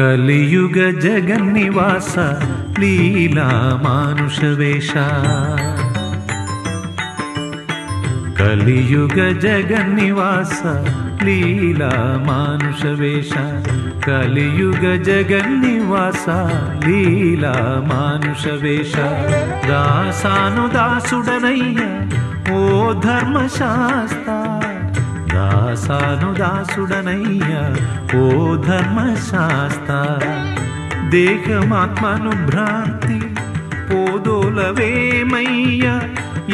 కలియుగ జగన్నివాస లీలా మానుష వేష కలియుగ జగన్నివాస లీలా మానుష వేష కలియుగ జగన్నివాస లీలా మానుష వేష దాసాను దాసుడనయ్య ఓ ధర్మశాస్త్ర దాసానుదాసుడనయ్యా ఓ ధర్మశాస్త దేహమాత్మను భ్రాంతి పోదోలవేమయ్య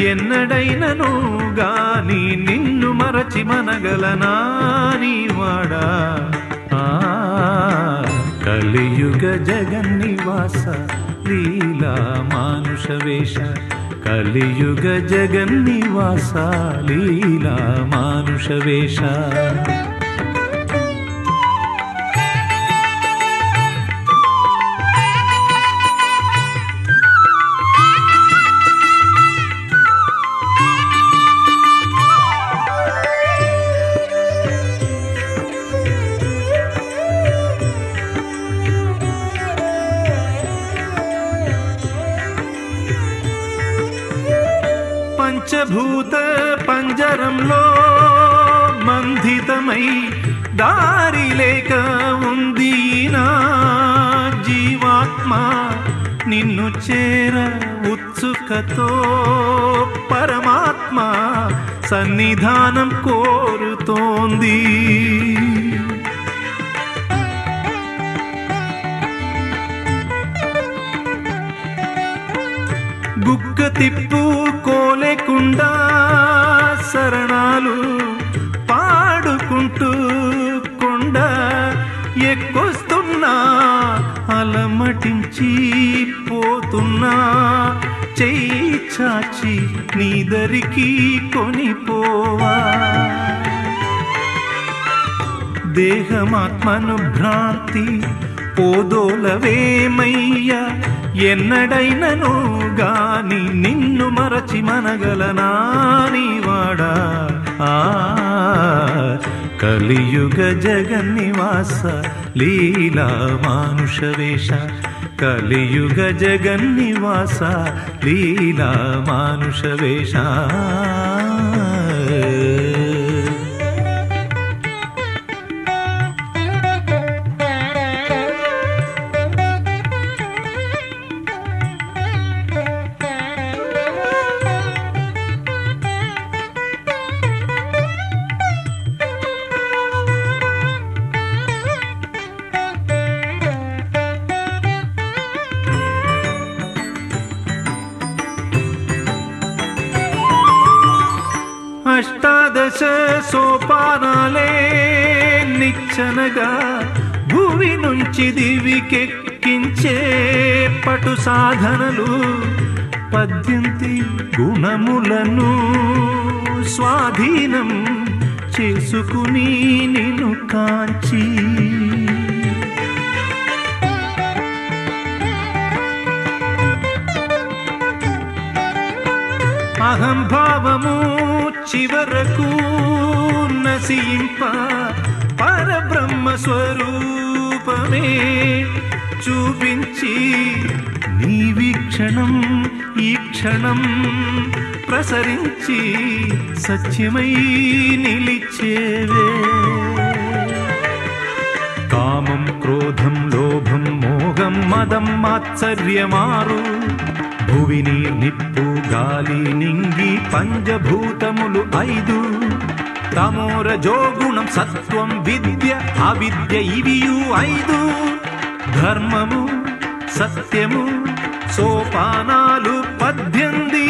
ఎన్నడైనను గాని నిన్ను మరచి మనగలనా నీవాడా ఆ, కలియుగ జగన్నివాస లీలా మానుష వేష కలియుగ జగన్నివాస లీలా మానుష పంచభూత పంజరంలో బంధితమై దారి లేక ఉంది నా జీవాత్మ. నిన్ను చేర ఉత్సుకతో పరమాత్మ సన్నిధానం కోరుతోంది. గుక్క తిప్పు కోలేకుండా శరణాలు పాడుకుంటూ కొండ ఎక్కొస్తున్నా అలమటించి పోతున్నా. చెయ్యి చాచి నీదరికి కొనిపోవా. దేహమాత్మను భ్రాంతి పోదోలవేమయ్యా? ఎన్నడైనను గాని నిన్ను మరచి మనగలనా నీవాడా ఆ కలియుగ జగన్నివాస లీలా మానుష వేష కలియుగ జగన్నివాస లీలా మానుష వేష దశ సోపానాలే నిచ్చనగా భూమి నుంచి దివికెక్కించే పటు సాధనలు పద్యంతి గుణములను స్వాధీనం చేసుకుని నిన్ను కాంచి. అహంభావము చివరకు దర్శింప పరబ్రహ్మ స్వరూపమే. చూపించి నీ వీక్షణం ఈ క్షణం ప్రసరించి సత్యమై నిలిచేవే. కామం క్రోధం లోభం మోహం మదం మాత్సర్యమారు. భువిని నిప్పు గాలి నింగి పంచభూతములు ఐదు. తమోర జోగుణం సత్వం విద్య అవిద్య ఇవియు ఐదు. ధర్మము సత్యము సోపానాలు పద్యంది.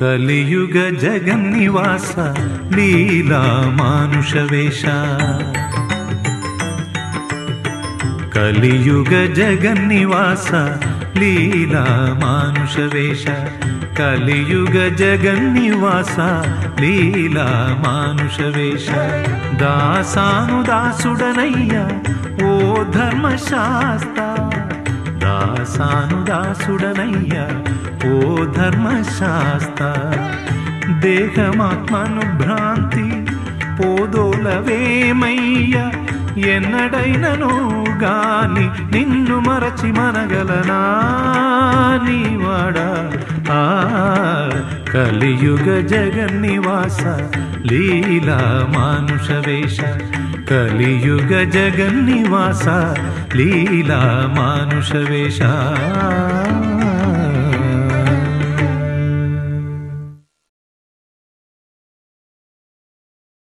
కలియుగ జగన్నివాస లీలా మానుష వేష. కలియుగ జగన్నివాస లీలా మానుష వేష కలియుగ జగన్నివాస లీలా మానుష వేష. దాసాను దాసుడనయ్య ఓ ధర్మశాస్త దాసాను దాసుడనయ్య ఓ ధర్మశాస్త దేహమాత్మను భ్రాంతి పోదోలవేమయ్యా ఎన్నడైనను గాని నిన్ను మరచి మనగలనా నీవాడా ఆ కలియుగ జగన్నివాస లీలా మానుష వేష కలియుగ జగన్నివాస లీలా మానుష వేష